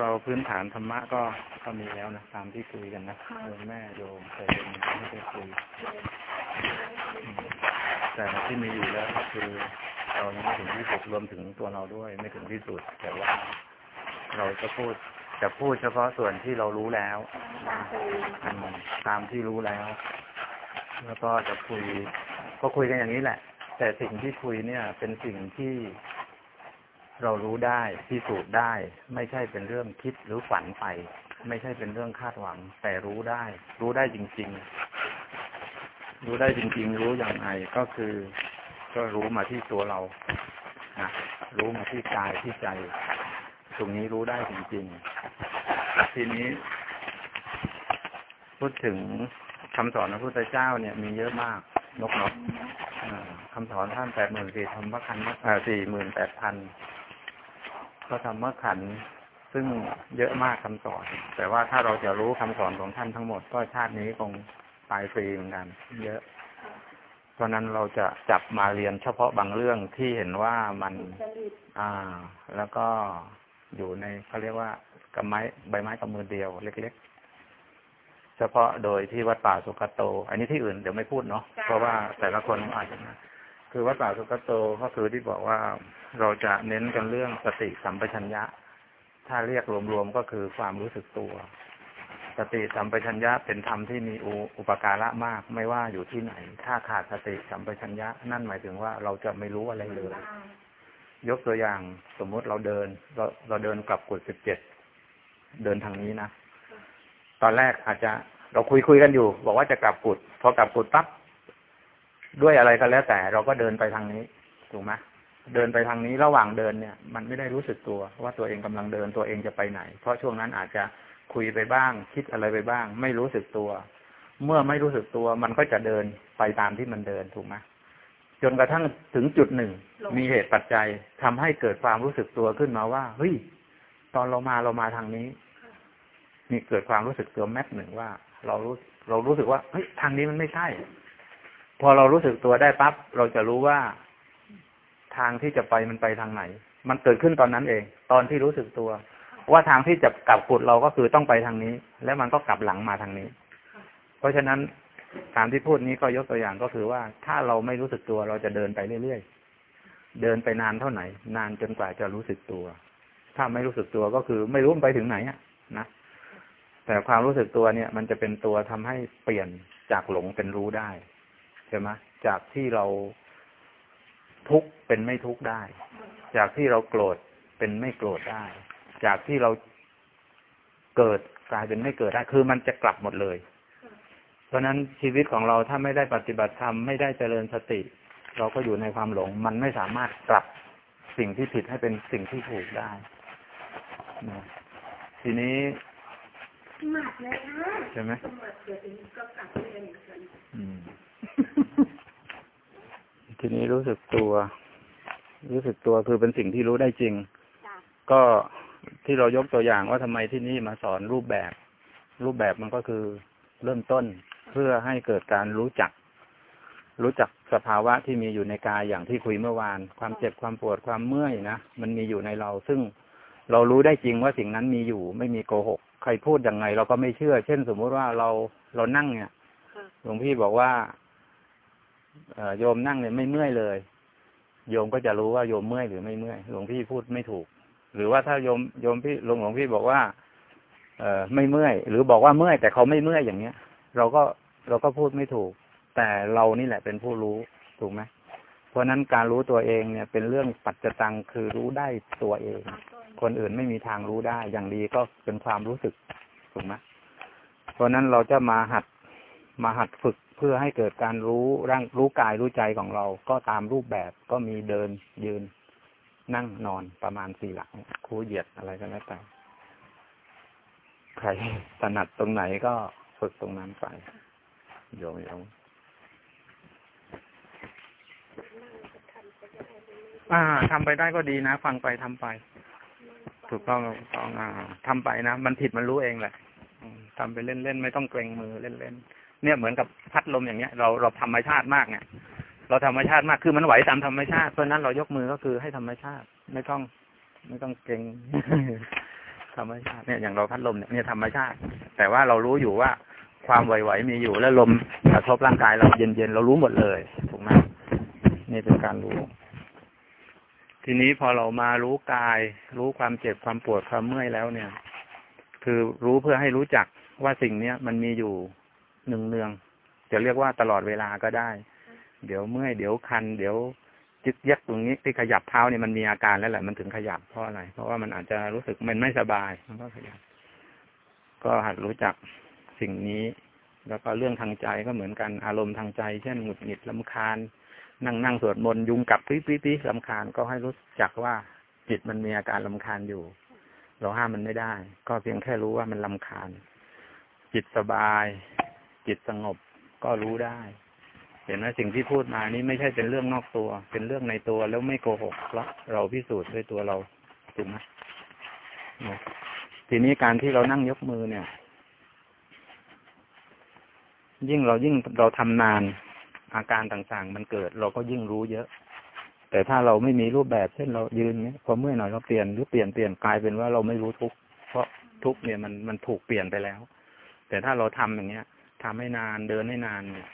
พวกเราพื้นฐานธรรมะก็ก็มีแล้วนะตามที่คุยกันนะค่ะโยมแม่โยมเคยเป็นไม่ได้คุยอืมแต่ที่มีอยู่แล้วก็คือเรายังไม่ถึงที่สุดรวมถึงตัวเราด้วย ไม่ถึงที่สุด แต่ว่า เราจะพูดจะพูดเฉพาะส่วนที่เรารู้แล้วตามไปอืมตามที่รู้แล้ว แล้วก็จะคุย ก็คุยกันอย่างนี้แหละ แต่สิ่งที่คุยเนี่ย เป็นสิ่งที่ เรารู้ได้พิสูจน์ได้ ไม่ใช่เป็นเรื่องคิดหรือฝันไป ไม่ใช่เป็นเรื่องคาดหวัง แต่รู้ได้ รู้ได้จริง ๆ รู้ได้จริง ๆ รู้อย่างไรก็คือ ก็รู้มาที่ตัวเรานะรู้มาที่กายที่ใจ ตรงนี้รู้ได้จริง ๆ ทีนี้ พูดถึงคำสอนพระพุทธเจ้าเนี่ยมีเยอะมากนกนกคำสอนท่านแปดหมื่นสี่ธรรมขันสี่หมื่นแปดพัน ก็ธรรมขันธ์ซึ่งเยอะมากคำสอน แต่ว่าถ้าเราจะรู้คำสอนของท่านทั้งหมด ก็ชาตินี้คงตายฟรีเหมือนกัน เยอะเพราะนั้นเราจะจับมาเรียนเฉพาะบางเรื่องที่เห็นว่ามัน อ่า แล้วก็อยู่ในเขาเรียกว่ากำไม้ใบไม้กำมือเดียวเล็ก ๆ เฉพาะโดยที่วัดป่าสุกโต อันนี้ที่อื่นเดี๋ยวไม่พูดเนาะเพราะว่าแต่ละคนอาจจะนะ คือวัดป่าสุกโตก็คือที่บอกว่าเราจะเน้นกันเรื่องสติสัมปชัญญะ ถ้าเรียกรวมๆก็คือความรู้สึกตัว สติสัมปชัญญะเป็นธรรมที่มีอุอปการะมาก ไม่ว่าอยู่ที่ไหน ถ้าขาดสติสัมปชัญญะ นั่นหมายถึงว่าเราจะไม่รู้อะไรเลย ยกตัวอย่างสมมุติเราเดิน เราเราเดินกลับกุดสิบเจ็ดเดินทางนี้นะตอนแรกอาจจะเราคุยคุยกันอยู่ บอกว่าจะกลับกุดพอกลับกุดปั๊บ ด้วยอะไรก็แล้วแต่เราก็เดินไปทางนี้ถูกไหมเดินไปทางนี้ระหว่างเดินเนี่ย มันไม่ได้รู้สึกตัว ว่าตัวเองกำลังเดินตัวเองจะไปไหน เพราะช่วงนั้นอาจจะคุยไปบ้าง คิดอะไรไปบ้าง ไม่รู้สึกตัว เมื่อไม่รู้สึกตัว มันก็จะเดินไปตามที่มันเดินถูกไหมจนกระทั่งถึงจุดหนึ่ง มีเหตุปัจจัยทำให้เกิดความรู้สึกตัวขึ้นมาว่าเฮ้ยตอนเรามาเรามาทางนี้มีเกิดความรู้สึกตัวแม็กหนึ่งว่า เรารู้เรารู้สึกว่าเฮ้ยทางนี้มันไม่ใช่ พอเรารู้สึกตัวได้ปั๊บเราจะรู้ว่าทางที่จะไปมันไปทางไหน มันเกิดขึ้นตอนนั้นเอง ตอนที่รู้สึกตัว ว่าทางที่จะกลับกุดเราก็คือต้องไปทางนี้ แล้วมันก็กลับหลังมาทางนี้ เพราะฉะนั้นตามที่พูดนี้ก็ยกตัวอย่างก็คือว่าถ้าเราไม่รู้สึกตัวเราจะเดินไปเรื่อยๆ เดินไปนานเท่าไหร่นานจนกว่าจะรู้สึกตัว ถ้าไม่รู้สึกตัวก็คือไม่รู้ไปถึงไหนอะนะแต่ความรู้สึกตัวเนี่ย มันจะเป็นตัวทำให้เปลี่ยนจากหลงเป็นรู้ได้ ใช่ไหมจากที่เราทุกข์เป็นไม่ทุกข์ได้ จากที่เราโกรธเป็นไม่โกรธได้ จากที่เราเกิดกลายเป็นไม่เกิดได้คือมันจะกลับหมดเลย เพราะฉะนั้นชีวิตของเราถ้าไม่ได้ปฏิบัติธรรมไม่ได้เจริญสติ เราก็อยู่ในความหลง มันไม่สามารถกลับสิ่งที่ผิดให้เป็นสิ่งที่ถูกได้นะทีนี้หมัดเลยนะใช่ไหมสมัดเดี๋ยวนี้ก็กลับเรียนเหมือนกันอืม ทีนี้รู้สึกตัว รู้สึกตัวคือเป็นสิ่งที่รู้ได้จริงจ้ะก็ที่เรายกตัวอย่างว่าทำไมที่นี่มาสอนรูปแบบ รูปแบบมันก็คือเริ่มต้นเพื่อให้เกิดการรู้จัก รู้จักสภาวะที่มีอยู่ในกายอย่างที่คุยเมื่อวาน ความเจ็บความปวดความเมื่อยนะมันมีอยู่ในเรา ซึ่งเรารู้ได้จริงว่าสิ่งนั้นมีอยู่ ไม่มีโกหก ใครพูดยังไง เราก็ไม่เชื่อ เช่น สมมุติว่าเราเรานั่งเนี่ยค่ะหลวงพี่บอกว่าเอ่อ โยมนั่งเนี่ยไม่เมื่อยเลย โยมก็จะรู้ว่าโยมเมื่อยหรือไม่เมื่อยหลวงพี่พูดไม่ถูก หรือว่าถ้าโยมโยมพี่หลวงหลวงพี่บอกว่า เออไม่เมื่อย หรือบอกว่าเมื่อยแต่เขาไม่เมื่อยอย่างเงี้ย เราก็เราก็พูดไม่ถูก แต่เรานี่แหละเป็นผู้รู้ถูกไหมเพราะนั้นการรู้ตัวเองเนี่ย เป็นเรื่องปัจจตังคือรู้ได้ตัวเอง คนอื่นไม่มีทางรู้ได้ อย่างดีก็เป็นความรู้สึกถูกไหมเพราะนั้นเราจะมาหัดมาหัดฝึก พื่อให้เกิดการรู้ร่างรู้กายรู้ใจของเรา ก็ตามรูปแบบก็มีเดินยืนนั่งนอนประมาณสี่หลักคูเหยียดอะไรก็แล้วแต่ใครถนัดตรงไหนก็ฝึกตรงนั้นไปโยมโยมอ่าทำไปได้ก็ดีนะ ฟังไปทำไป ถูกต้องถูกต้องอ่าทำไปนะ มันผิดมันรู้เองแหละอืมทำไปเล่นๆ ไม่ต้องเกรงมือเล่นๆ เนี่ยเหมือนกับพัดลมอย่างเงี้ยเราเราธรรมชาติมากเนี่ยเราธรรมชาติมากคือมันไหวตามธรรมชาติเพราะนั้นเรายกมือก็คือให้ธรรมชาติไม่ต้อง ไม่ต้องเกรงธรรมชาติเนี่ยอย่างเราพัดลมเนี่ยเนี่ยธรรมชาติ แต่ว่าเรารู้อยู่ว่าความไหวๆมีอยู่แล้วลมกระทบร่างกายเราเย็นๆเรารู้หมดเลยถูกไหมนี่เป็นการรู้ ทีนี้พอเรามารู้กาย รู้ความเจ็บความปวดความเมื่อยแล้วเนี่ย คือรู้เพื่อให้รู้จักว่าสิ่งเนี้ยมันมีอยู่ หนึ่งเนืองจะเรียกว่าตลอดเวลาก็ได้ เดี๋ยวเมื่อยเดี๋ยวคัน เดี๋ยวยึกยักตรงนี้ที่ขยับเท้าเนี่ยมันมีอาการแล้วแหละมันถึงขยับเพราะอะไร เพราะว่ามันอาจจะรู้สึกมันไม่สบายมันก็ขยับ ก็หัดรู้จักสิ่งนี้ แล้วก็เรื่องทางใจก็เหมือนกันอารมณ์ทางใจ เช่นหงุดหงิดลำคาญ นั่งนั่งสวดมนต์ยุงกัดปิ๊บปิ๊บปิ๊บลำคาญก็ให้รู้จักว่าจิตมันมีอาการลำคาญอยู่ เราห้ามมันไม่ได้ ก็เพียงแค่รู้ว่ามันลำคาญ จิตสบาย จิตสงบก็รู้ได้ เห็นไหมสิ่งที่พูดมานี้ไม่ใช่เป็นเรื่องนอกตัว เป็นเรื่องในตัวแล้วไม่โกหกเพราะเราพิสูจน์ด้วยตัวเราถูกไหมนะทีนี้การที่เรานั่งยกมือเนี่ย ยิ่งเรายิ่งเราทำนานอาการต่างๆ มันเกิด เราก็ยิ่งรู้เยอะ แต่ถ้าเราไม่มีรูปแบบเช่นเรายืนเนี้ยพอเมื่อหน่อยเราเปลี่ยนหรือเปลี่ยนเปลี่ยนกลายเป็นว่าเราไม่รู้ทุกเพราะทุกเนี่ยมันมันถูกเปลี่ยนไปแล้ว แต่ถ้าเราทำอย่างเงี้ย ทำให้นานเดินให้นานเนี่ย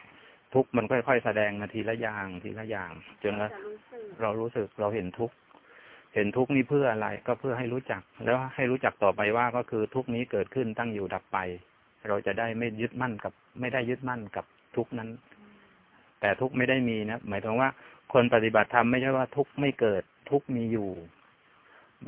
ทุกข์มันค่อยๆแสดงมาทีละอย่างทีละอย่างจนกระจะรู้สึกเรารู้สึกเราเห็นทุกข์เห็นทุกข์นี้เพื่ออะไรก็เพื่อให้รู้จัก แล้วให้รู้จักต่อไปว่าก็คือทุกข์นี้เกิดขึ้นตั้งอยู่ดับไป เราจะได้ไม่ยึดมั่นกับ ไม่ได้ยึดมั่นกับทุกข์นั้น แต่ทุกข์ไม่ได้มีนะหมายถึงว่า คนปฏิบัติธรรมไม่ใช่ว่าทุกข์ไม่เกิดทุกข์มีอยู่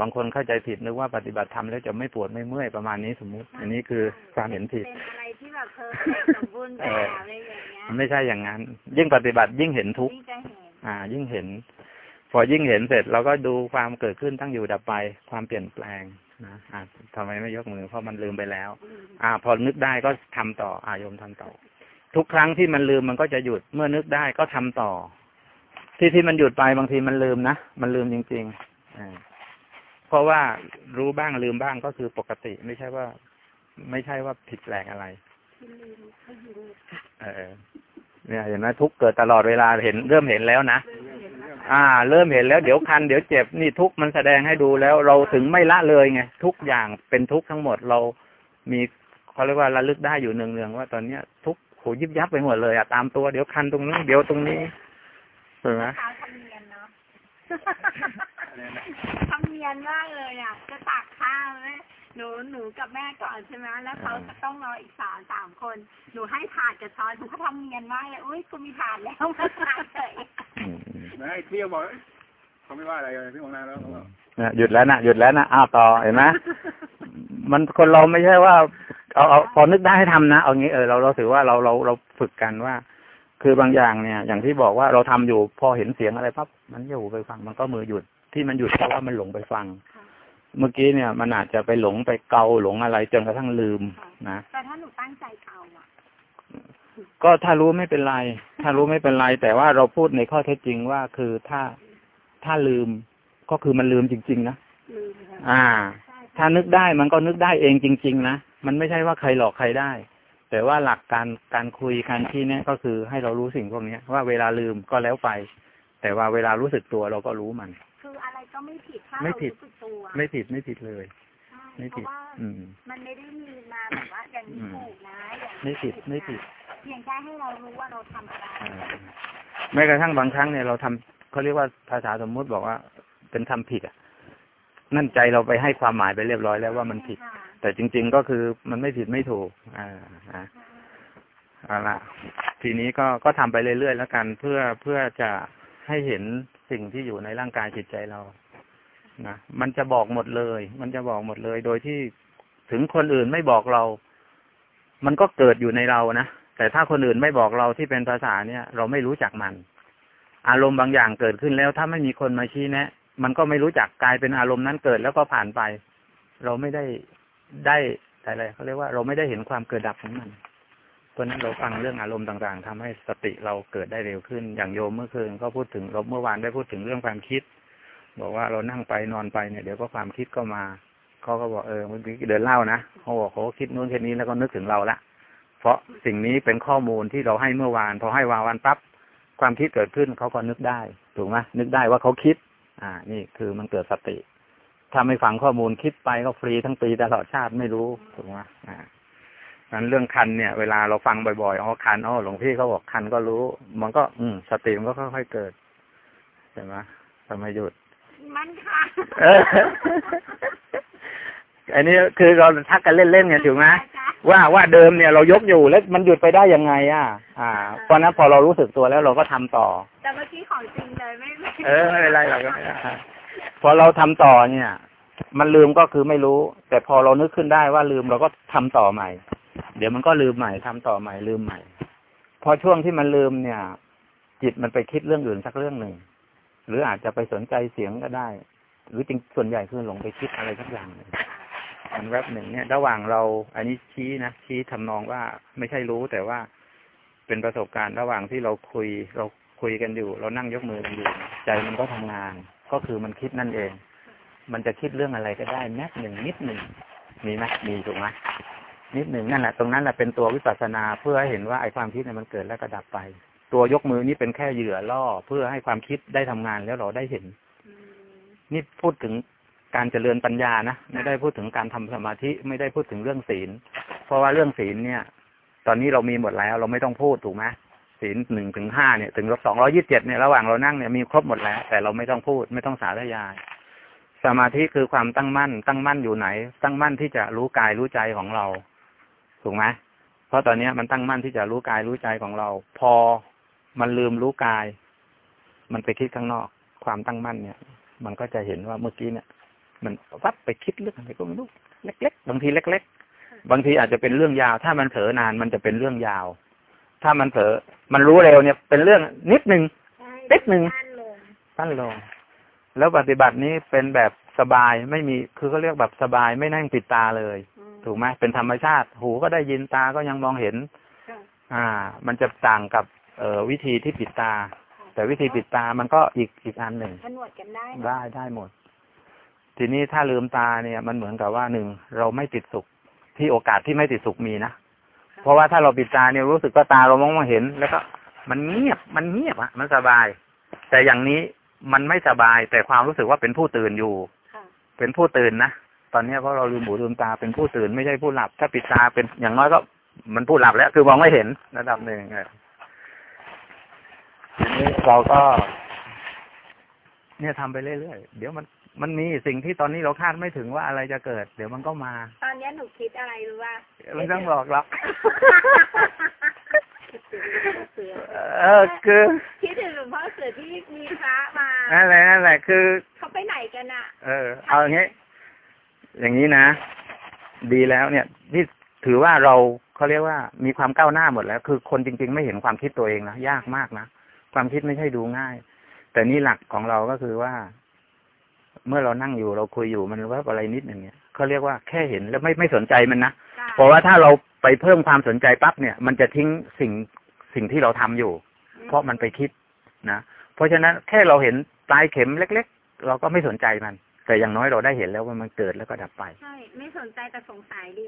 บางคนเข้าใจผิดนึกว่าปฏิบัติธรรมแล้วจะไม่ปวดไม่เมื่อยประมาณนี้สมมุติ อันนี้คือความเห็นผิดเป็นอะไรที่แบบเพอร์เฟกต์สมบูรณ์แบเออบอะไรอย่างเงี้ยไม่ใช่อย่างนั้น ยิ่งปฏิบัติยิ่งเห็นทุกข์นี่จะเห็นอ่า ยิ่งเห็น พอยิ่งเห็นเสร็จเราก็ดูความเกิดขึ้นตั้งอยู่ดับไป ความเปลี่ยนแปลงนะอ่าทำไมไม่ยกมือเพราะมันลืมไปแล้วอืมอ่า พอนึกได้ก็ทำต่ออายมทำต่อ ทุกครั้งที่มันลืมมันก็จะหยุดเมื่อนึกได้ก็ทำต่อ ที่ที่มันหยุดไปบางทีมันลืมนะมันลืมจริงๆอ่า เพราะว่ารู้บ้างลืมบ้างก็คือปกติ ไม่ใช่ว่า ไม่ใช่ว่าผิดแปลกอะไรที่ลืมเขายิงเออเนี่ยเห็นไหมทุกข์เกิดตลอดเวลาเห็นเริ่มเห็นแล้วนะเริ่มเห็นแล้วอ่า เริ่มเห็นแล้วเดี๋ยวคันเดี๋ยวเจ็บนี่ทุกข์มันแสดงให้ดูแล้ว เราถึงไม่ละเลยไงทุกอย่างเป็นทุกข์ทั้งหมดเรามีเขาเรียกว่าระลึกได้อยู่เนืองๆว่าตอนเนี้ย ทุกข์โหยิบยับไปหมดเลยอะตามตัวเดี๋ยวคันตรงนี้นเดี๋ยวตรงนี้เห็นไหมเท้าทำเนียนเนาะทำเนียนมากเลยอะ จะตักข้าวแม่หนูหนูกับแม่ก่อนใช่ไหมแล้วเขาจะต้องรออีกสามสามคน หนูให้ถาดกับช้อนหนูก็ทำเนียนมากเลยอุ้ยกูมีถาดแล้วมาถาดเฉยอืมนะไอ้เที่ยวบอกเอ้ยเขาไม่ว่าอะไรเลยพี่มองหน้าแล้วเขาบอกเนี่ยหยุดแล้วนะหยุดแล้วนะอ้าวต่อเห็นไหมมันคนเราไม่ใช่ว่าเอาเอาพอนึกได้ให้ทำนะเอางี้เออเราเราถือว่าเราเราเราฝึกกันว่า คือบางอย่างเนี่ย อย่างที่บอกว่าเราทำอยู่พอเห็นเสียงอะไรปั๊บมันอยู่ไปฟังมันก็มือหยุด ที่มันหยุดเพราะว่ามันหลงไปฟังค่ะเมื่อกี้เนี่ยมันอาจจะไปหลงไปเกาหลงอะไรจนกระทั่งลืมนะแต่ถ้าหนูตั้งใจเอาอะก็ถ้ารู้ไม่เป็นไร ถ้ารู้ไม่เป็นไร แต่ว่าเราพูดในข้อเท็จจริงว่าคือถ้าถ้าลืมก็คือมันลืมจริง ๆ นะลืมค่ะอ่าใช่ถ้านึกได้มันก็นึกได้เองจริง ๆ นะ มันไม่ใช่ว่าใครหลอกใครได้ แต่ว่าหลักการการคุยการที่เนี่ยก็คือให้เรารู้สิ่งพวกเนี้ยว่าเวลาลืมก็แล้วไป แต่ว่าเวลารู้สึกตัวเราก็รู้มัน คืออะไรก็ไม่ผิดถ้าไม่เราผิดรู้สึกตัวไม่ผิดไม่ผิดเลยใช่ไม่เพผิดราะว่าอืมมันไม่ได้มีมาแบบว่าอย่างนี้อืมถูกนะอย่างนี้ไม่ผิดไม่ผิดนะเพียงแค่ให้เรารู้ว่าเราทำอะไรอ่าแม้กระทั่งบางครั้งเนี่ยเราทำเขาเรียกว่าภาษาสมมุติบอกว่า เป็นทำผิดอะ นั่นใจเราไปให้ความหมายไปเรียบร้อยแล้วว่ามันผิดค่ะแต่จริง ๆก็คือมันไม่ผิดไม่ถูก อ่าอ่าเอาละทีนี้ก็ก็ทำไปเรื่อยๆแล้วกันเพื่อเพื่อจะให้เห็น สิ่งที่อยู่ในร่างกายจิตใจเรานะมันจะบอกหมดเลย มันจะบอกหมดเลย โดยที่ถึงคนอื่นไม่บอกเรา มันก็เกิดอยู่ในเรานะแต่ถ้าคนอื่นไม่บอกเราที่เป็นภาษาเนี่ย เราไม่รู้จักมัน อารมณ์บางอย่างเกิดขึ้นแล้ว ถ้าไม่มีคนมาชี้แนะ มันก็ไม่รู้จักกลายเป็นอารมณ์นั้นเกิดแล้วก็ผ่านไป เราไม่ได้ได้อะไรเขาเรียกว่า เราไม่ได้เห็นความเกิดดับของมัน ราะนั้นเราฟังเรื่องอารมณ์ต่าง ๆทำให้สติเราเกิดได้เร็วขึ้น อย่างโยมเมื่อคืนก็พูดถึงเราเมื่อวานได้พูดถึงเรื่องความคิด บอกว่าเรานั่งไปนอนไปเนี่ยเดี๋ยวก็ความคิดก็มาเขาก็บอกเออเมื่อกี้เดินเล่านะเขาบอกเขาคิดนู้นคิดนี้แล้วก็นึกถึงเราละเพราะสิ่งนี้เป็นข้อมูลที่เราให้เมื่อวานพอให้วาวันปั๊บความคิดเกิดขึ้นเขาก็นึกได้ถูกไหมนึกได้ว่าเขาคิด อ่า นี่คือมันเกิดสติ ถ้าไม่ฟังข้อมูลคิดไปก็ฟรีทั้งปีตลอดชาติไม่รู้ถูกไหมอ่า นั้นเรื่องคันเนี่ย เวลาเราฟังบ่อยๆอ๋อคันอ๋อหลวงพี่เขาบอกคันก็รู้ มันก็ อืมสติมันก็ค่อยๆเกิดใช่ไหมทำไมหยุด มันค่ะเอออันนี้คือเราทักกันเล่นๆไงถูกไหมว่าว่าเดิมเนี่ยเรายกอยู่แล้วมันหยุดไปได้ยังไงอะ อ่า เพราะนั้นพอเรารู้สึกตัวแล้วเราก็ทำต่อ แต่เมื่อกี้ของจริงเลยไม่ไม่เออไม่เป็นไรหรอกพอเราทำต่อเนี่ย มันลืมก็คือไม่รู้ แต่พอเรานึกขึ้นได้ว่าลืมเราก็ทำต่อใหม่ เดี๋ยวมันก็ลืมใหม่ทำต่อใหม่ลืมใหม่ พอช่วงที่มันลืมเนี่ย จิตมันไปคิดเรื่องอื่นสักเรื่องหนึ่ง หรืออาจจะไปสนใจเสียงก็ได้ หรือจริงส่วนใหญ่คือหลงไปคิดอะไรสักอย่างหนึ่งมันแวบหนึ่งเนี่ย ระหว่างเรา อันนี้ชี้นะชี้ทำนองว่าไม่ใช่รู้แต่ว่าเป็นประสบการณ์ระหว่างที่เราคุยเราคุยกันอยู่ เรานั่งยกมือกันอยู่ ใจมันก็ทำงาน ก็คือมันคิดนั่นเอง มันจะคิดเรื่องอะไรก็ได้แมบหนึ่งนิดหนึ่งมีไหมมีถูกไหม นิดหนึ่งนั่นแหละตรงนั้นแหละเป็นตัววิปัสสนาเพื่อให้เห็นว่าไอ้ความคิดเนี่ยมันเกิดแล้วก็ดับไป ตัวยกมือนี่เป็นแค่เหยื่อล่อเพื่อให้ความคิดได้ทำงานแล้วเราได้เห็นอืมนี่พูดถึงการเจริญปัญญานะไม่ได้พูดถึงการทำสมาธิไม่ได้พูดถึงเรื่องศีล เพราะว่าเรื่องศีลเนี่ย ตอนนี้เรามีหมดแล้ว เราไม่ต้องพูดถูกไหมศีลหนึ่งถึงห้าเนี่ยถึงสองร้อยี่สิบเจ็ดเนี่ยระหว่างเรานั่งเนี่ยมีครบหมดแล้ว แต่เราไม่ต้องพูดไม่ต้องสาธยาย สมาธิคือความตั้งมั่น ตั้งมั่นอยู่ไหน ตั้งมั่นที่จะรู้กายรู้ใจของเรา ถูกไหมเพราะตอนเนี้ยมันตั้งมั่นที่จะรู้กายรู้ใจของเรา พอมันลืมรู้กาย มันไปคิดข้างนอก ความตั้งมั่นเนี่ย มันก็จะเห็นว่าเมื่อกี้เนี่ย มันวับไปคิดเรื่องอะไรก็ไม่รู้เล็ก ๆ บางทีเล็ก ๆ บางทีอาจจะเป็นเรื่องยาว ถ้ามันเผลอนานมันจะเป็นเรื่องยาว ถ้ามันเผลอมันรู้เร็วเนี่ย เป็นเรื่องนิดหนึ่งใช่นิดหนึ่งสั้นลงสั้นลง แล้วปฏิบัตินี้เป็นแบบสบายไม่มีคือเขาเรียกแบบสบายไม่นั่งปิดตาเลยอืม ถูกไหมเป็นธรรมชาติ หูก็ได้ยินตาก็ยังมองเห็นค่ะอ่า มันจะต่างกับเอ่อวิธีที่ปิดตา แต่วิธีปิดตามันก็อีกอีกอันหนึ่งผนวดกันได้นะได้ได้หมด ทีนี้ถ้าลืมตาเนี่ย มันเหมือนกับว่าหนึ่งเราไม่ติดสุขที่โอกาสที่ไม่ติดสุขมีนะเพราะว่าถ้าเราปิดตาเนี่ยรู้สึกว่าตาเรามองไมาเห็น แล้วก็มันเงียบมันเงียบอะมันสบาย แต่อย่างนี้มันไม่สบายแต่ความรู้สึกว่าเป็นผู้ตื่นอยู่ค่ะเป็นผู้ตื่นนะ ตอนเนี้ยเพราะเราลืมหูลืมตาเป็นผู้ตื่นไม่ใช่ผู้หลับ ถ้าปิดตาเป็นอย่างน้อยก็มันผู้หลับแล้วคือมองไม่เห็นระดับหนึ่งเออทีนี้เราก็ เนี่ยทำไปเรื่อยๆเดี๋ยวมันมันมีสิ่งที่ตอนนี้เราคาดไม่ถึงว่าอะไรจะเกิด เดี๋ยวมันก็มา ตอนเนี้ยหนูคิดอะไรรู้ว่าไม่ต้องบอกหรอกเสือเออคือคิดถึงหลวงพ่อเสือที่มีพระมานั่นแหละนั่นแหละคือเขาไปไหนกันอะ เออ เอาอย่างนี้ อย่างนี้นะ ดีแล้วเนี่ยที่ถือว่าเราเขาเรียกว่ามีความก้าวหน้าหมดแล้ว คือคนจริง ๆ ไม่เห็นความคิดตัวเองนะยากมากนะความคิดไม่ใช่ดูง่าย แต่นี่หลักของเราก็คือว่า เมื่อเรานั่งอยู่เราคุยอยู่มันว่าอะไรนิดหนึ่งเนี่ยเขาเรียกว่าแค่เห็นแล้วไม่ไม่สนใจมันนะค่ะเพราะว่าถ้าเราไปเพิ่มความสนใจปั๊บเนี่ย มันจะทิ้งสิ่งสิ่งที่เราทำอยู่ เพราะมันไปคิดนะเพราะฉะนั้นแค่เราเห็นปลายเข็มเล็ก ๆ เราก็ไม่สนใจมัน แต่อย่างน้อยเราได้เห็นแล้วว่ามันเกิดแล้วก็ดับไป ใช่ ไม่สนใจแต่สงสัยดิ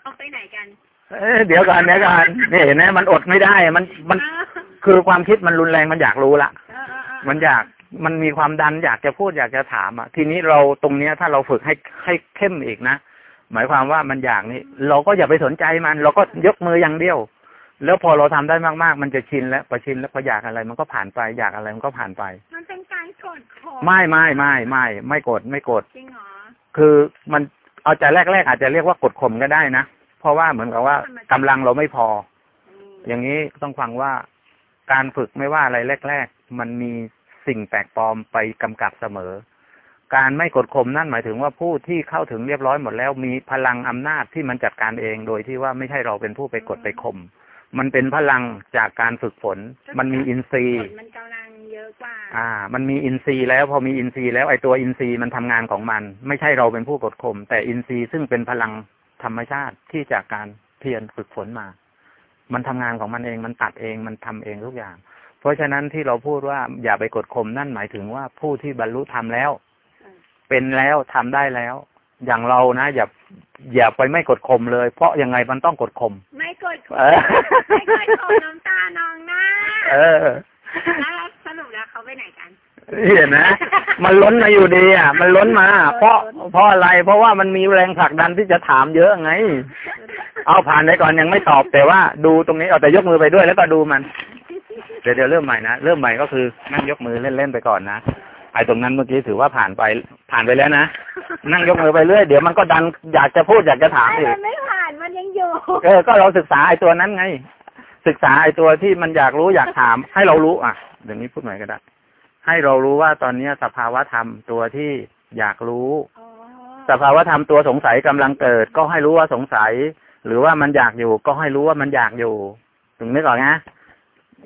เขาไปไหนกันเอ้ยเดี๋ยวก่อนเดี๋ยวก่อนนี่เห็นไหมมันอดไม่ได้ มันมันเออคือความคิดมันรุนแรงมันอยากรู้ละเออเออเออมันอยากมันมีความดันอยากจะพูดอยากจะถามอะ ทีนี้เราตรงเนี้ยถ้าเราฝึกให้ให้เข้มอีกนะหมายความว่ามันอยากนี่เราก็อย่าไปสนใจมัน เราก็ยกมืออย่างเดียว แล้วพอเราทำได้มากๆ มันจะชินแล้วพอชินแล้วพออยากอะไร มันก็ผ่านไปอยากอะไรมันก็ผ่านไป มันเป็นการกดข่มไม่ไม่ไม่ไม่ไม่กดไม่กดจริงเหรอคือมันเอาใจแรกๆอาจจะเรียกว่ากดข่มก็ได้นะเพราะว่าเหมือนกับว่ากำลังเราไม่พออืมอย่างนี้ต้องฟังว่าการฝึกไม่ว่าอะไรแรก ๆ มันมีสิ่งแปลกปลอมไปกำกับเสมอ การไม่กดข่มนั่นหมายถึงว่าผู้ที่เข้าถึงเรียบร้อยหมดแล้วมีพลังอำนาจที่มันจัดการเองโดยที่ว่าไม่ใช่เราเป็นผู้ไปกดไปข่ม มันเป็นพลังจากการฝึกฝน มันมีอินทรีย์ผลมันกำลังเยอะกว่า อ่า มันมีอินทรีย์แล้วพอมีอินทรีย์แล้วไอ้ตัวอินทรีย์มันทำงานของมัน ไม่ใช่เราเป็นผู้กดข่มแต่อินทรีย์ซึ่งเป็นพลังธรรมชาติที่จากการเพียรฝึกฝนมา มันทำงานของมันเอง มันตัดเอง มันทำเองทุกอย่าง เพราะฉะนั้นที่เราพูดว่าอย่าไปกดข่มนั่นหมายถึงว่าผู้ที่บรรลุธรรมแล้วอืมเป็นแล้วทำได้แล้ว อย่างเรานะอย่าอย่าไปไม่กดข่มเลย เพราะยังไงมันต้องกดข่มไม่กดข่มเออไม่กดข่มน้ำตานองหน้าเออแล้วสรุปแล้วเขาไปไหนกันเห็นนะมันล้นมาอยู่ดีอะ มันล้นมา เพราะเพราะอะไร เพราะว่ามันมีแรงผลักดันที่จะถามเยอะไง เอาผ่านไปก่อนยังไม่ตอบแต่ว่าดูตรงนี้เอาแต่ยกมือไปด้วยแล้วก็ดูมัน เดี๋ยวเดี๋ยวเริ่มใหม่นะเริ่มใหม่ก็คือนั่งยกมือเล่นๆไปก่อนนะ ไอ้ตรงนั้นเมื่อกี้ถือว่าผ่านไปผ่านไปแล้วนะนั่งยกมือไปเรื่อยเดี๋ยวมันก็ดันอยากจะพูดอยากจะถามไอ้อีกมันไม่ผ่านมันยังอยู่เออก็เราศึกษาไอ้ตัวนั้นไง ศึกษาไอ้ตัวที่มันอยากรู้อยากถาม ให้เรารู้อะเดี๋ยวนี้พูดใหม่ก็ได้ ให้เรารู้ว่าตอนเนี้ยสภาวะธรรมตัวที่อยากรู้อ๋อสภาวะธรรมตัวสงสัยกำลังเกิด ก็ให้รู้ว่าสงสัย หรือว่ามันอยากอยู่ ก็ให้รู้ว่ามันอยากอยู่ ถึงนึกออกนะ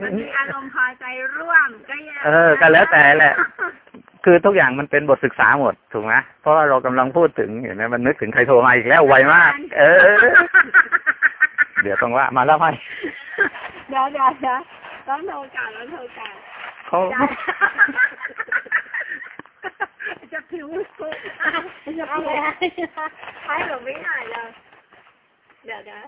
มันมีอารมณ์พอใจร่วมก็ยังเออก็แล้วแต่แหละ คือทุกอย่างมันเป็นบทศึกษาหมดถูกไหมเพราะว่าเรากำลังพูดถึงเห็นไหมมันนึกถึงใครโทรมาอีกแล้วไวมาก เออ เดี๋ยวต้องว่ามาแล้วไหมเดี๋ยวเดี๋ยวเดี๋ยวต้องโทรกลับแล้วโทรกลับเขาจะผิวสุดจะผิวให้หนูไม่หน่อยเลยเดี๋ยวนะ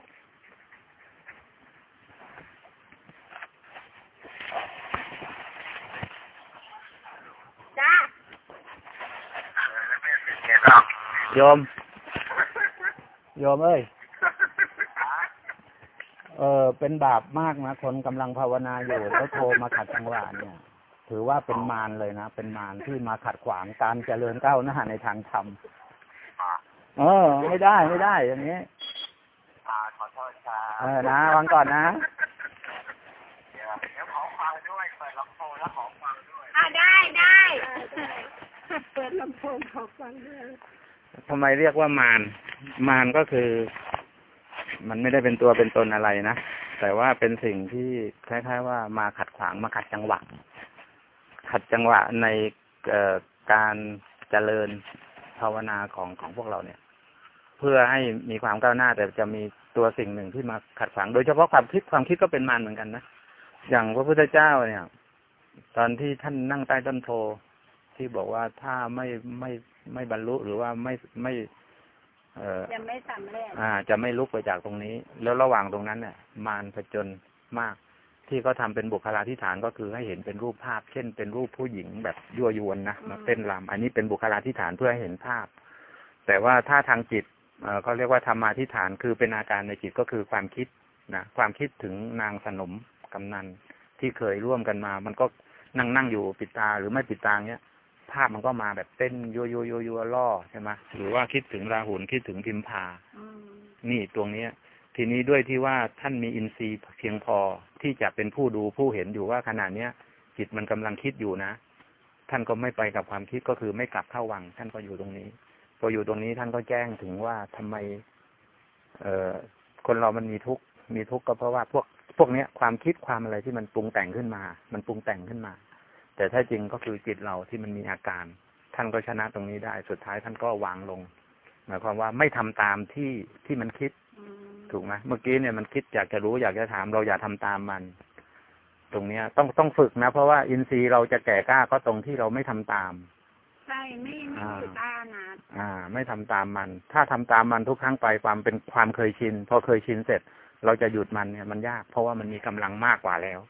จ้าโยม โยมเอ้ย เออเป็นบาปมากนะ คนกำลังภาวนาอยู่แล้วโทรมาขัดจังหวะเนี่ย ถือว่าเป็นมารเลยนะ เป็นมารที่มาขัดขวางการเจริญก้าวหน้าในทางธรรม เออ ไม่ได้ไม่ได้อย่างนี้เออนะวางก่อนนะอะได้ได้เปิด ลำโพงขอฟังด้วยทำไมเรียกว่ามารมารก็คือ มันไม่ได้เป็นตัวเป็นตนอะไรนะ แต่ว่าเป็นสิ่งที่คล้ายๆว่ามาขัดขวางมาขัดจังหวะ ขัดจังหวะในการเจริญภาวนาของของพวกเราเนี่ย เพื่อให้มีความก้าวหน้า แต่จะมีตัวสิ่งหนึ่งที่มาขัดขวางโดยเฉพาะความคิดความคิดก็เป็นมารเหมือนกันนะอย่างพระพุทธเจ้าเนี่ย ตอนที่ท่านนั่งใต้ต้นโพ ที่บอกว่าถ้าไม่ไม่ไม่บรรลุหรือว่าไม่ไม่เอ่อยังไม่สำเร็จอ่า จะไม่ลุกไปจากตรงนี้ แล้วระหว่างตรงนั้นเนี่ยมารผจญมาก ที่เขาทำเป็นบุคลาธิฐานก็คือให้เห็นเป็นรูปภาพ เช่น เป็นรูปผู้หญิงแบบยั่วยวนนะมาเต้นรำอันนี้เป็นบุคลาธิฐานเพื่อให้เห็นภาพ แต่ว่าถ้าทางจิตเอ่อเขาเรียกว่าธรรมาธิฐานคือเป็นอาการในจิตก็คือความคิดนะความคิดถึงนางสนมกำนันที่เคยร่วมกันมา มันก็นั่งนั่งอยู่ปิดตาหรือไม่ปิดตาเนี้ย ภาพมันก็มาแบบเต้นยัวยัวยัวยัวล่อใช่ไหมหรือว่าคิดถึงราหุลคิดถึงพิมพาอืมนี่ตรงเนี้ย ทีนี้ด้วยที่ว่าท่านมีอินทรีย์เพียงพอที่จะเป็นผู้ดูผู้เห็นอยู่ว่าขณะเนี้ยจิตมันกำลังคิดอยู่นะ ท่านก็ไม่ไปกับความคิดก็คือไม่กลับเข้าวัง ท่านก็อยู่ตรงนี้พออยู่ตรงนี้ท่านก็แจ้งถึงว่าทำไม เอ่อคนเรามันมีทุกข์มีทุกข์ก็เพราะว่าพวกพวกเนี้ยความคิดความอะไรที่มันปรุงแต่งขึ้นมา มันปรุงแต่งขึ้นมา แต่แท้จริงก็คือจิตเราที่มันมีอาการ ท่านก็ชนะตรงนี้ได้ สุดท้ายท่านก็วางลงหมายความว่าไม่ทำตามที่ที่มันคิดอืมถูกไหมเมื่อกี้เนี่ยมันคิดอยากจะรู้อยากจะถามเราอย่าทำตามมัน ตรงเนี้ย ต้องต้องฝึกนะ เพราะว่าอินทรีย์เราจะแก่กล้าก็ตรงที่เราไม่ทำตามใช่ไม่ไม่อ่าอยู่ใต้อนาอ่า ไม่ทำตามมัน ถ้าทำตามมันทุกครั้งไปความเป็นความเคยชินพอเคยชินเสร็จ เราจะหยุดมันเนี่ยมันยาก เพราะว่ามันมีกำลังมากกว่าแล้ว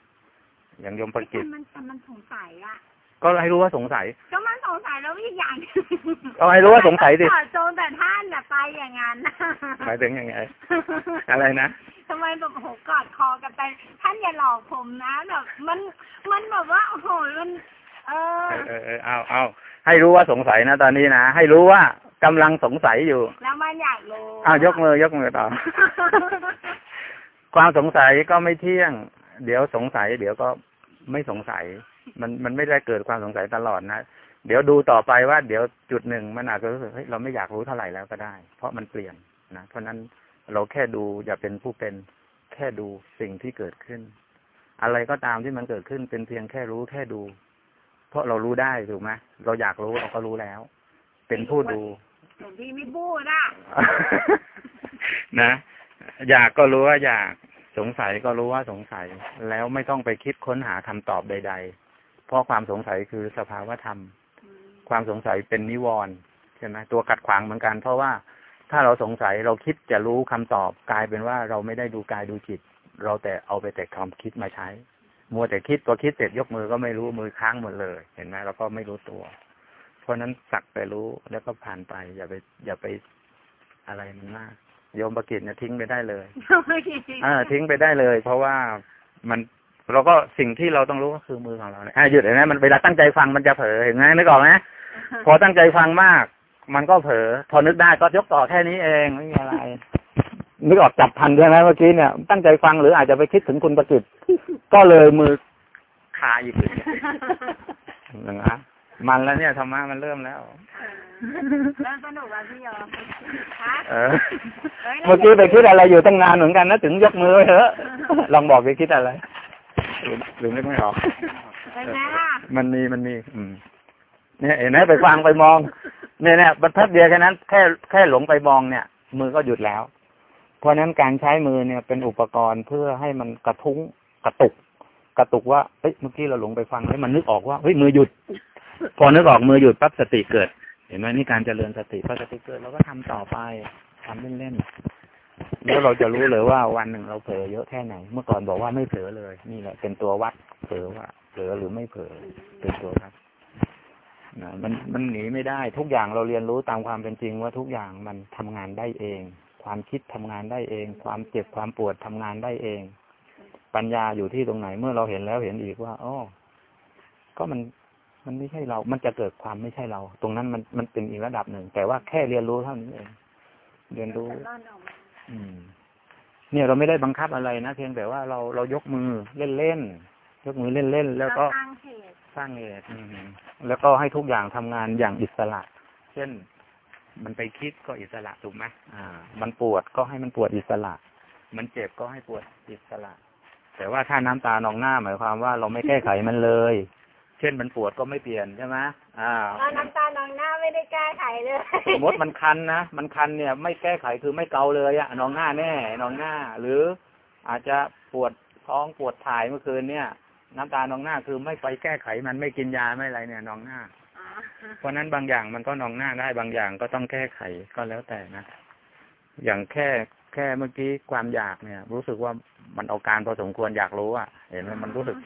อย่างยมประกิตแต่มันแต่มันสงสัยอะ ก็ให้รู้ว่าสงสัย ก็มันสงสัยแล้วอีกอย่างเอาให้รู้ว่าสงสัยดิต่อโจนแต่ท่านน่ะไปอย่างนั้นหมายถึงยังไง อะไรนะทำไมแบบโอ้โหกอดคอกันไปท่านอย่าหลอกผมนะแบบมันมันแบบว่าโอ้โหมัน เออเออเออเออเอาเอาให้รู้ว่าสงสัยนะตอนนี้นะให้รู้ว่ากำลังสงสัยอยู่ แล้วมันอยากรู้อ้าวยกมือยกมือต่อ ความสงสัยก็ไม่เที่ยง เดี๋ยวสงสัย เดี๋ยวก็ ไม่สงสัย มันมันไม่ได้เกิดความสงสัยตลอดนะเดี๋ยวดูต่อไปว่า เดี๋ยวจุดหนึ่งมันอาจจะรู้สึกเฮ้ยเราไม่อยากรู้เท่าไหร่แล้วก็ได้ เพราะมันเปลี่ยนนะเพราะฉะนั้นเราแค่ดูอย่าเป็นผู้เป็นแค่ดูสิ่งที่เกิดขึ้น อะไรก็ตามที่มันเกิดขึ้นเป็นเพียงแค่รู้แค่ดู เพราะเรารู้ได้ถูกไหมเราอยากรู้เราก็รู้แล้ว เป็นผู้ดูหลวงพี่ไม่พูดอะนะ อยากก็รู้ว่าอยาก สงสัยก็รู้ว่าสงสัยแล้วไม่ต้องไปคิดค้นหาคำตอบใด ๆ เพราะความสงสัยคือสภาวธรรม ความสงสัยเป็นนิวรณ์ใช่ไหมตัวกัดขวางเหมือนกัน เพราะว่าถ้าเราสงสัยเราคิดจะรู้คำตอบกลายเป็นว่าเราไม่ได้ดูกายดูจิต เราแต่เอาไปแต่ความคิดมาใช้ มัวแต่คิดตัวคิดเสร็จยกมือก็ไม่รู้มือค้างหมดเลย เห็นไหมเราก็ไม่รู้ตัว เพราะฉะนั้นสักแต่รู้แล้วก็ผ่านไป อย่าไป อย่าไปอะไรมันมาก โยมประกิจเนี่ยทิ้งไปได้เลยอ่าทิ้งไปได้เลย เพราะว่ามันเราก็สิ่งที่เราต้องรู้ก็คือมือของเราเนี่ยอ่าหยุดเห็นไหมมันเวลาตั้งใจฟังมันจะเผลอเห็นไหมนึกออกไหมพอตั้งใจฟังมาก มันก็เผลอพอนึกได้ก็ยกต่อแค่นี้เองไม่มีอะไร นึกออกจับทันใช่ไหมเมื่อกี้เนี่ย ตั้งใจฟังหรืออาจจะไปคิดถึงคุณประกิตก็เลยมือคาอยู่อย่างเงี้ยนะ มันแล้วเนี่ยธรรมะมันเริ่มแล้วเริ่มสนุกแล้วพี่โยมฮะเออเมื่อกี้ไปคิดอะไรอยู่ตั้งนานเหมือนกันนะถึงยกมือไว้เถอะลองบอกไปคิดอะไรหรือหรือนึกไม่ออกเป็นไงล่ะมันมีมันมีอืมเนี่ยเห็นไหมไปฟังไปมอง เนี่ยเนี่ยบรรทัดเดียวแค่นั้นแค่แค่หลงไปมองเนี่ย มือก็หยุดแล้ว เพราะฉะนั้นการใช้มือเนี่ยเป็นอุปกรณ์เพื่อให้มันกระทุ้งกระตุก กระตุกว่าเฮ้ยเมื่อกี้เราหลงไปฟังให้มันนึกออกว่าเฮ้ยมือหยุด พอนึกออกมือหยุดปั๊บสติเกิด เห็นไหมนี่การเจริญสติพอสติเกิดเราก็ทำต่อไปทำเล่นๆแล้วเราจะรู้เลยว่าวันหนึ่งเราเผลอเยอะแค่ไหน เมื่อก่อนบอกว่าไม่เผลอเลย นี่แหละ เป็นตัววัดเผลอว่าเผลอหรือไม่เผลอเป็นตัววัดนะมันมันหนีไม่ได้ ทุกอย่างเราเรียนรู้ตามความเป็นจริงว่าทุกอย่างมันทำงานได้เอง ความคิดทำงานได้เอง ความเจ็บความปวดทำงานได้เอง ปัญญาอยู่ที่ตรงไหนเมื่อเราเห็นแล้วเห็นอีกว่าอ๋อก็มัน มันไม่ใช่เรา มันจะเกิดความไม่ใช่เรา ตรงนั้นมันมันเป็นอีกระดับหนึ่ง แต่ว่าแค่เรียนรู้เท่านี้เอง เรียนรู้ร่อนออกมาอืม เนี่ยเราไม่ได้บังคับอะไรนะเพียงแต่ว่าเราเรายกมือเล่นๆ ยกมือเล่นๆ แล้วก็เราตั้งเหตุสร้างเหตุอืมแล้วก็ให้ทุกอย่างทำงานอย่างอิสระ เช่น มันไปคิดก็อิสระถูกไหมอ่า มันปวดก็ให้มันปวดอิสระ มันเจ็บก็ให้ปวดอิสระ แต่ว่าถ้าน้ำตานองหน้าหมายความว่าเราไม่แก้ไขมันเลย เช่นมันปวดก็ไม่เปลี่ยนใช่ไหมอ่าเอาน้ำตาลนองหน้าไม่ได้แก้ไขเลยสมมติมันคันนะมันคันเนี่ยไม่แก้ไขคือไม่เกาเลยอะนองหน้าแน่นองหน้า หรืออาจจะปวดท้องปวดถ่ายเมื่อคืนเนี่ย น้ำตานองหน้าคือไม่ไปแก้ไขมันไม่กินยาไม่อะไรเนี่ยนองหน้าอ๋อเพราะฉะนั้นบางอย่างมันก็นองหน้าได้บางอย่างก็ต้องแก้ไขก็แล้วแต่นะอย่างแค่แค่เมื่อกี้ความอยากเนี่ย รู้สึกว่ามันเอาการพอสมควรอยากรู้อะ เห็นไหมมันรู้สึก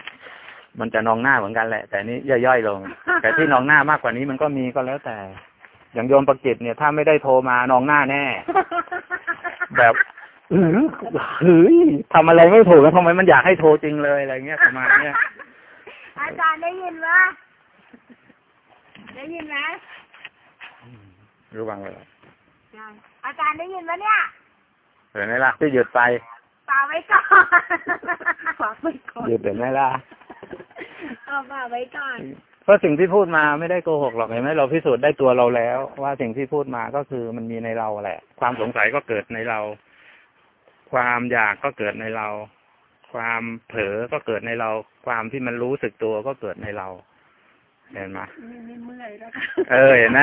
มันจะนองหน้าเหมือนกันแหละ แต่นี่ย่อยๆลง แต่ที่นองหน้ามากกว่านี้มันก็มีก็แล้วแต่ อย่างโยมประกิตเนี่ย ถ้าไม่ได้โทรมานองหน้าแน่ แบบเออเฮ้ยทำอะไรไม่ถูกแล้วทำไมมันอยากให้โทรจริงเลยอะไรเงี้ยประมาณเนี้ยอาจารย์ได้ยินปะได้ยินไหมระวังเลยอาจารย์ได้ยินปะเนี่ยเห็นไหมล่ะที่หยุดไปฝากไว้ก่อนฝากไว้ก่อนหยุดเห็นไหมล่ะ เอาฝากไว้ก่อนเพราะสิ่งที่พูดมาไม่ได้โกหกหรอกเห็นไหมเราพิสูจน์ได้ตัวเราแล้ว ว่าสิ่งที่พูดมาก็คือมันมีในเราแหละ ความสงสัยก็เกิดในเรา ความอยากก็เกิดในเรา ความเผลอก็เกิดในเรา ความที่มันรู้สึกตัวก็เกิดในเราเห็นไหมไม่เมื่อยแล้วเออเห็นไหม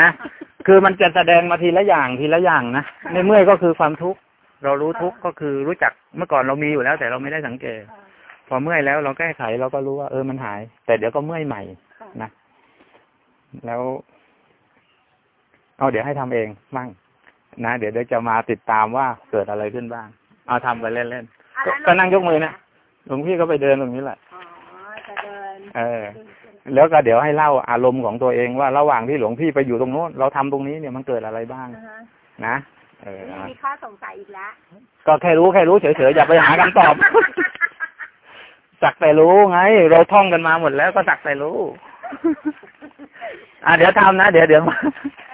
คือมันจะแสดงมาทีละอย่างทีละอย่างนะในเมื่อยก็คือความทุกข์เรารู้ทุกข์ก็คือรู้จักเมื่อก่อนเรามีอยู่แล้ว แต่เราไม่ได้สังเกตพ อเมื่อยแล้วเราแก้ไขเราก็รู้ว่าเออมันหาย แต่เดี๋ยวก็เมื่อยใหม่นะแล้ว เอาเดี๋ยวให้ทำเองมั่งนะเดี๋ยวเดี๋ยวจะมาติดตามว่าเกิดอะไรขึ้นบ้าง เอาทำไปเล่นๆก็ก็นั่งยกมือนะหลวงพี่ก็ไปเดินตรงนี้แหละอ๋อจะเดินเออ แล้วก็เดี๋ยวให้เล่าอารมณ์ของตัวเองว่าระหว่างที่หลวงพี่ไปอยู่ตรงโน้นเราทำตรงนี้เนี่ยมันเกิดอะไรบ้างนะฮะนะเออนี่นะมีข้อสงสัยอีกแล้วก็แค่รู้แค่รู้เฉยๆอย่าไปหาคำตอบ สักแต่รู้ไง เราท่องกันมาหมดแล้วก็สักแต่รู้ อะเดี๋ยวทำนะ เดี๋ยวเดี๋ยวมาเอ